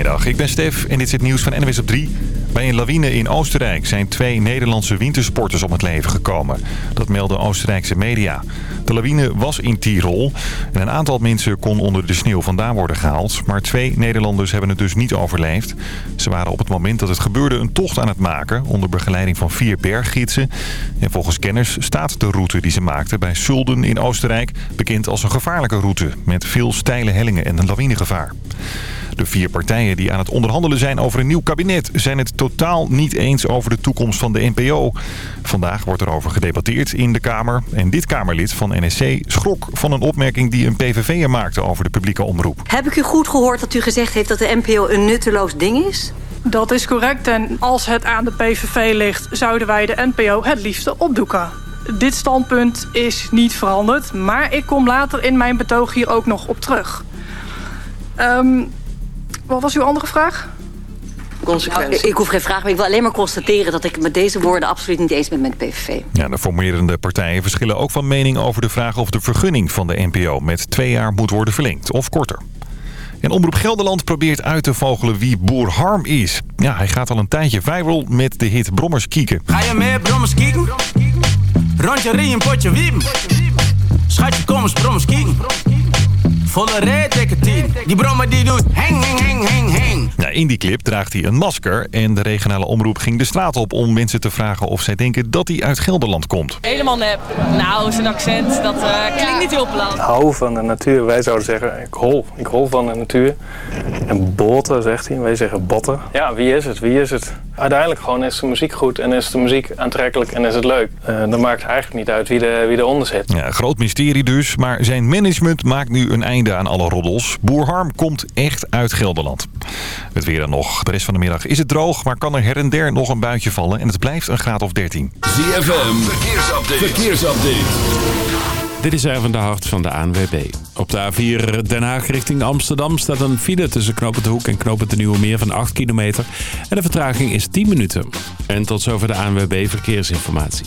Goedemiddag, ik ben Stef en dit is het nieuws van NWS op 3. Bij een lawine in Oostenrijk zijn twee Nederlandse wintersporters om het leven gekomen. Dat melden Oostenrijkse media. De lawine was in Tirol en een aantal mensen kon onder de sneeuw vandaan worden gehaald. Maar twee Nederlanders hebben het dus niet overleefd. Ze waren op het moment dat het gebeurde een tocht aan het maken... onder begeleiding van vier berggidsen. En volgens kenners staat de route die ze maakten bij Sulden in Oostenrijk... bekend als een gevaarlijke route met veel steile hellingen en een lawinegevaar. De vier partijen die aan het onderhandelen zijn over een nieuw kabinet... zijn het totaal niet eens over de toekomst van de NPO. Vandaag wordt erover gedebatteerd in de Kamer. En dit Kamerlid van NSC schrok van een opmerking die een PVV'er maakte over de publieke omroep. Heb ik u goed gehoord dat u gezegd heeft dat de NPO een nutteloos ding is? Dat is correct en als het aan de PVV ligt... zouden wij de NPO het liefste opdoeken. Dit standpunt is niet veranderd, maar ik kom later in mijn betoog hier ook nog op terug. Um, wat was uw andere vraag? Consequenties. ik hoef geen vraag, maar ik wil alleen maar constateren... dat ik met deze woorden absoluut niet eens ben met de PVV. Ja, de formerende partijen verschillen ook van mening over de vraag... of de vergunning van de NPO met twee jaar moet worden verlengd of korter. En Omroep Gelderland probeert uit te vogelen wie Boer Harm is. Ja, hij gaat al een tijdje viral met de hit Brommers Kieken. Ga je mee Brommers Kieken? Rondje rie een potje wiep. Schatje kom eens Brommers Kieken. Volle red, dikke 10. Die brommer die doet heng, heng, heng, heng, heng. Ja, in die clip draagt hij een masker en de regionale omroep ging de straat op om mensen te vragen of zij denken dat hij uit Gelderland komt. Helemaal nep. Nou, zijn accent, dat uh, klinkt niet heel plat. Hou van de natuur. Wij zouden zeggen, ik hol. Ik hol van de natuur. En boten, zegt hij. Wij zeggen botten. Ja, wie is het? Wie is het? Uiteindelijk gewoon is de muziek goed en is de muziek aantrekkelijk en is het leuk. Uh, dan maakt het eigenlijk niet uit wie, de, wie eronder zit. Ja, groot mysterie dus, maar zijn management maakt nu een einde aan alle roddels. Boer Harm komt echt uit Gelderland. Het weer dan nog. De rest van de middag is het droog, maar kan er her en der nog een buitje vallen. En het blijft een graad of 13. ZFM, verkeersupdate. verkeersupdate. Dit is even de hart van de ANWB. Op de A4 Den Haag richting Amsterdam staat een file tussen Knopen de Hoek en Knopen de Nieuwe Meer van 8 kilometer. En de vertraging is 10 minuten. En tot zover de ANWB Verkeersinformatie.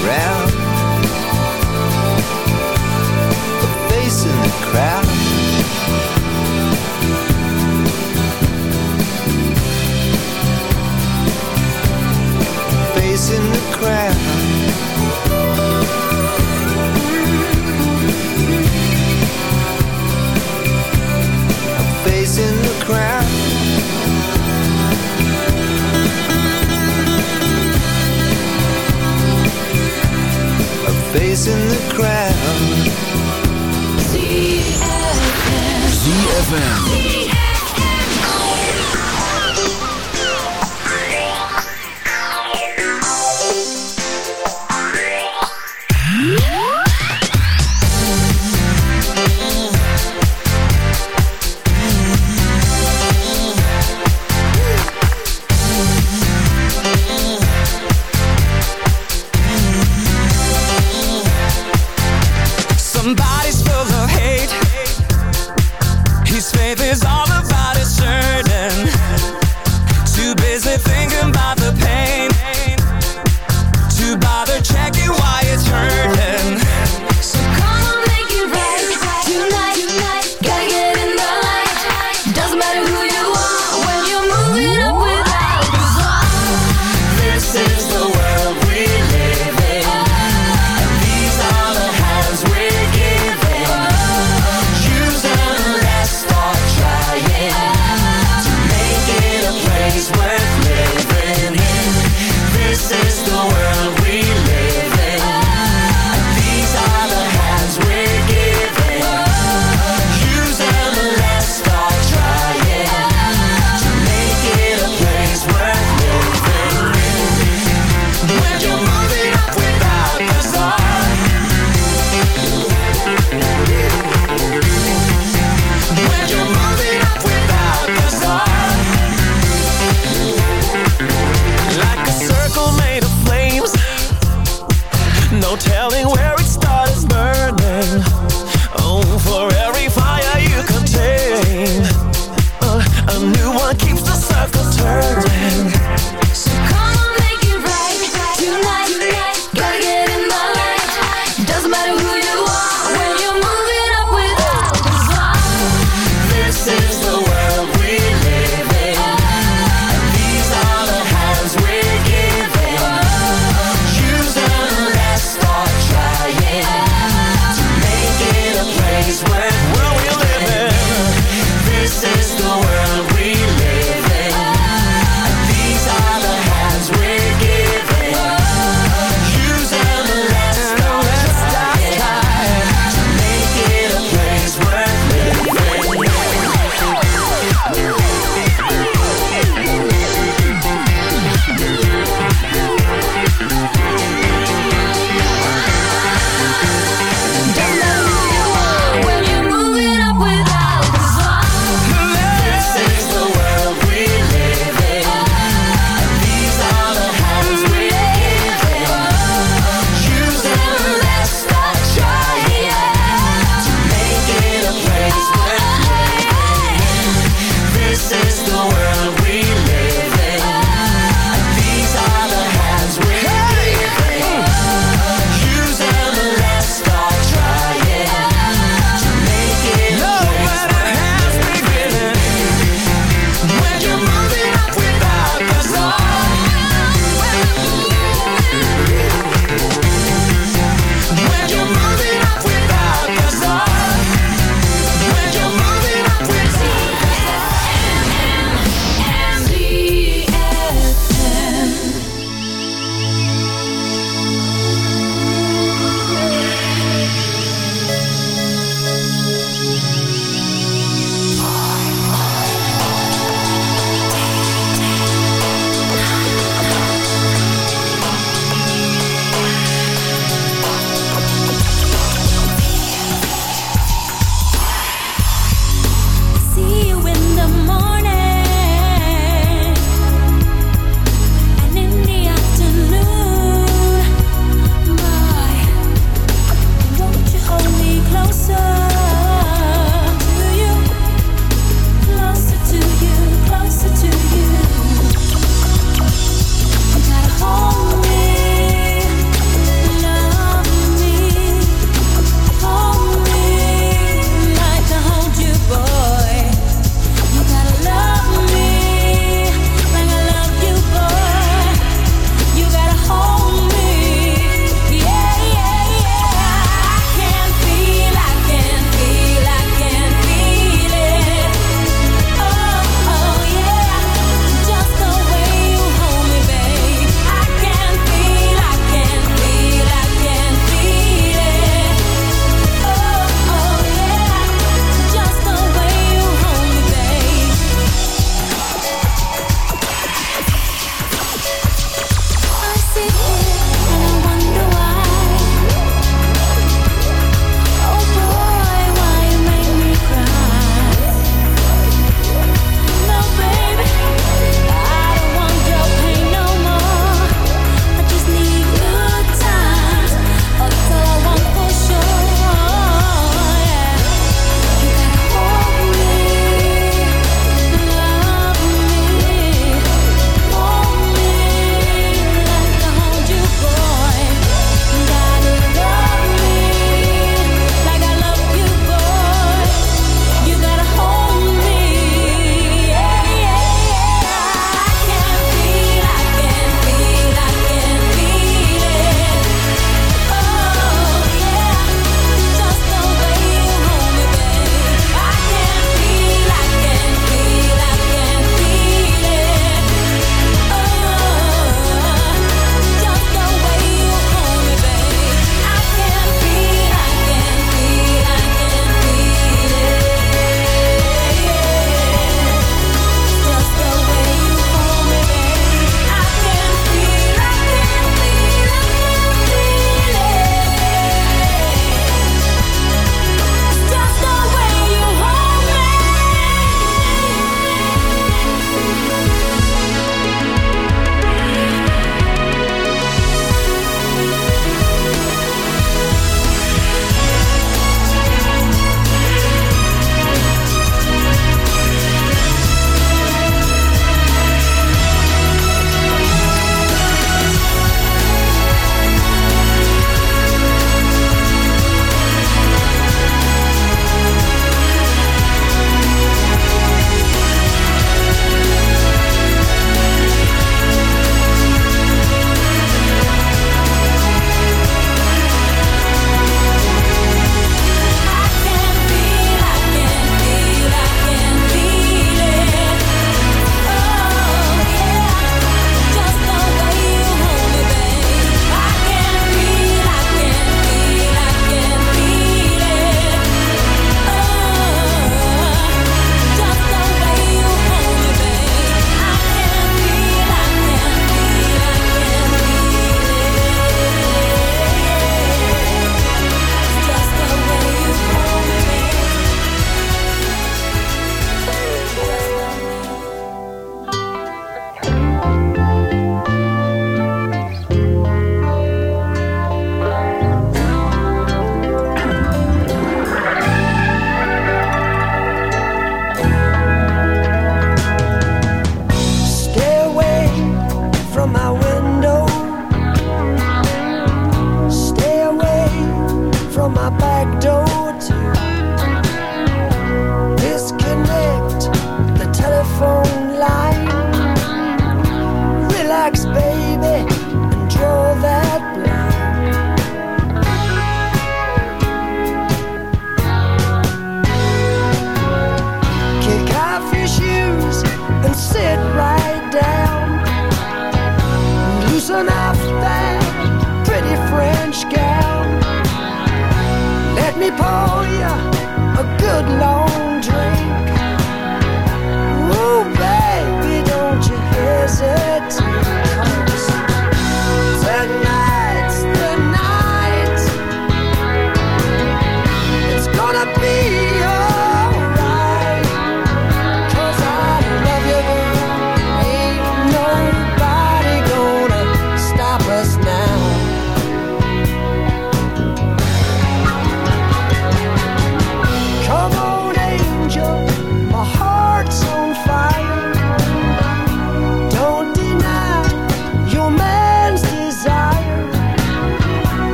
around. The face in the crowd. in the crowd. ZFM. ZFM.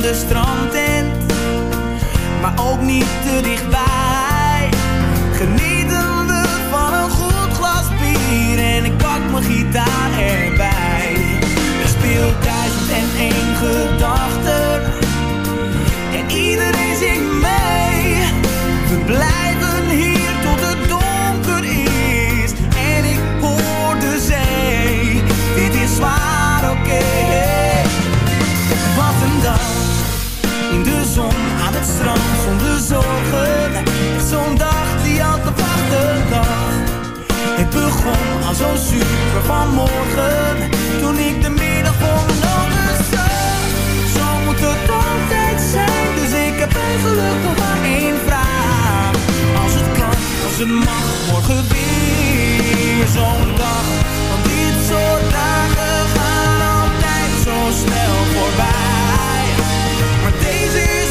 de strandtent, maar ook niet te dichtbij. Genietende van een goed glas bier en ik pak mijn gitaar. zo super super vanmorgen. Toen ik de middag voor mijn ogen zag. Zo moet het altijd zijn, dus ik heb eigenlijk nog maar één vraag. Als het kan, als het mag, morgen weer zo'n dag. Want dit soort dagen gaan altijd zo snel voorbij. Maar deze is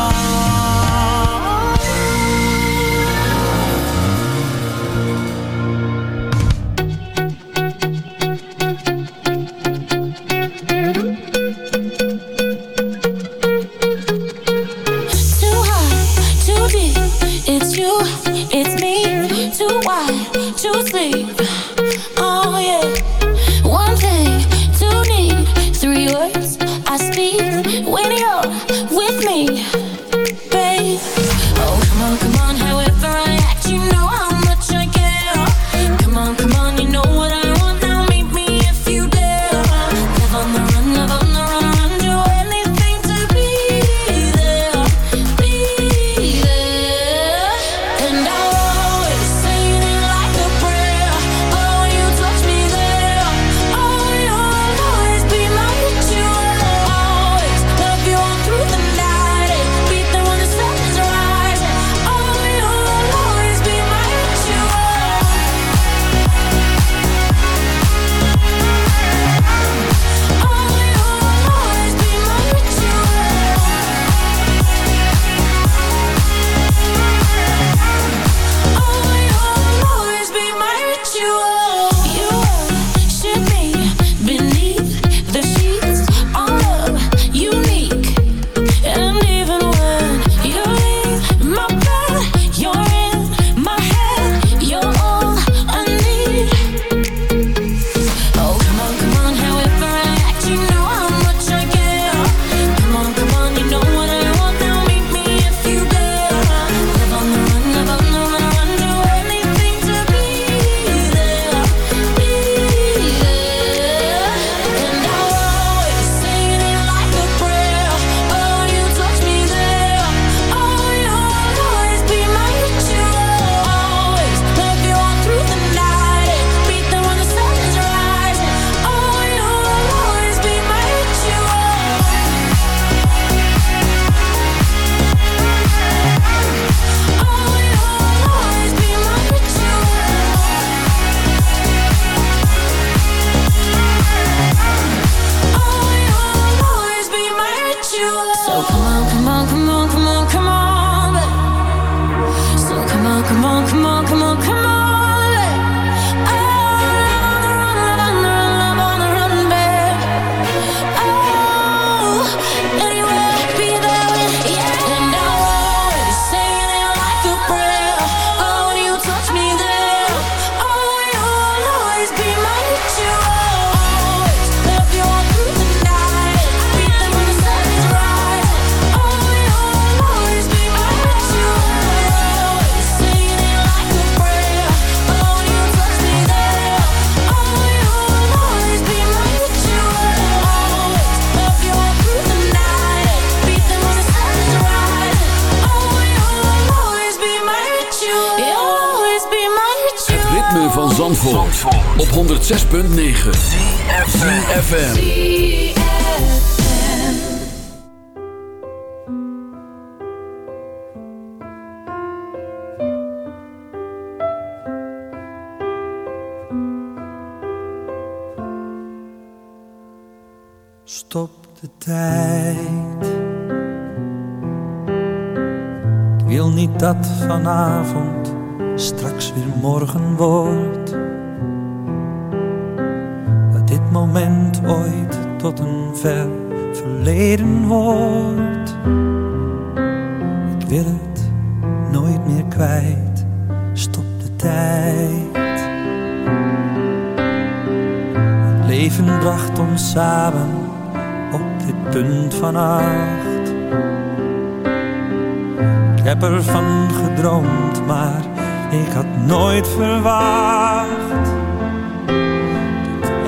106.9 CFFM Stop de tijd. Wil niet dat vanavond straks weer morgen wordt. Moment ooit tot een ver verleden wordt. Ik wil het nooit meer kwijt. Stop de tijd. Het leven bracht ons samen op dit punt van acht. Ik heb ervan gedroomd, maar ik had nooit verwacht.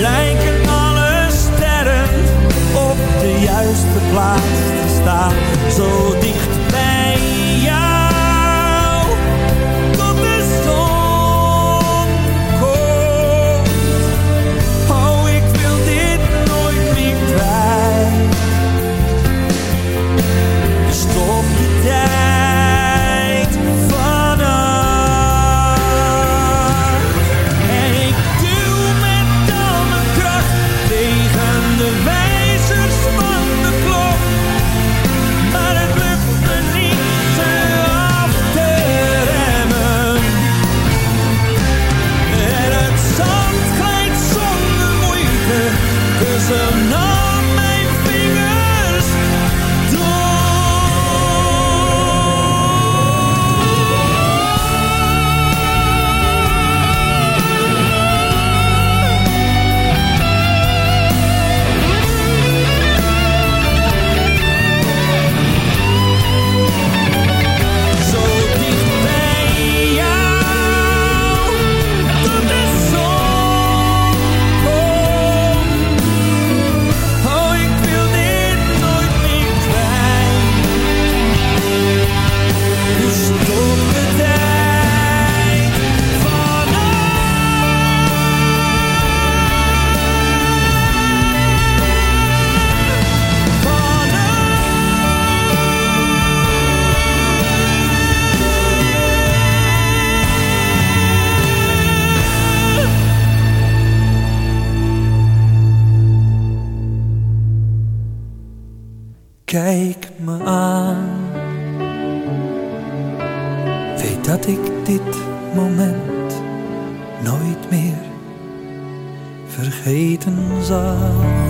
lijken alle sterren op de juiste plaats te staan, zo dicht bij vergeten zal.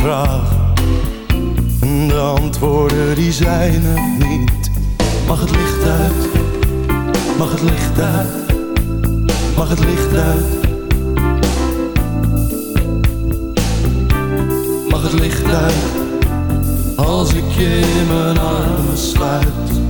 Vragen, en de antwoorden die zijn er niet. Mag het licht uit, mag het licht uit, mag het licht uit. Mag het licht uit als ik je in mijn armen sluit.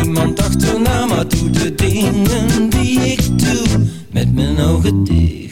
niemand achterna, maar doe de dingen die ik doe met mijn ogen dicht.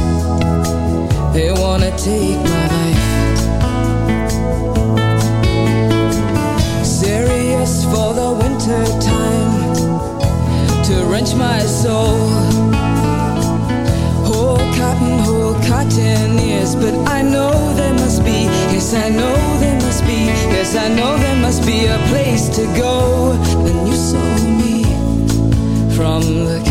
they wanna take my life. Serious for the winter time. To wrench my soul. Whole cotton, whole cotton ears. But I know there must be Yes, I know there must be Yes, I know there must be a place to go. Then you saw me from the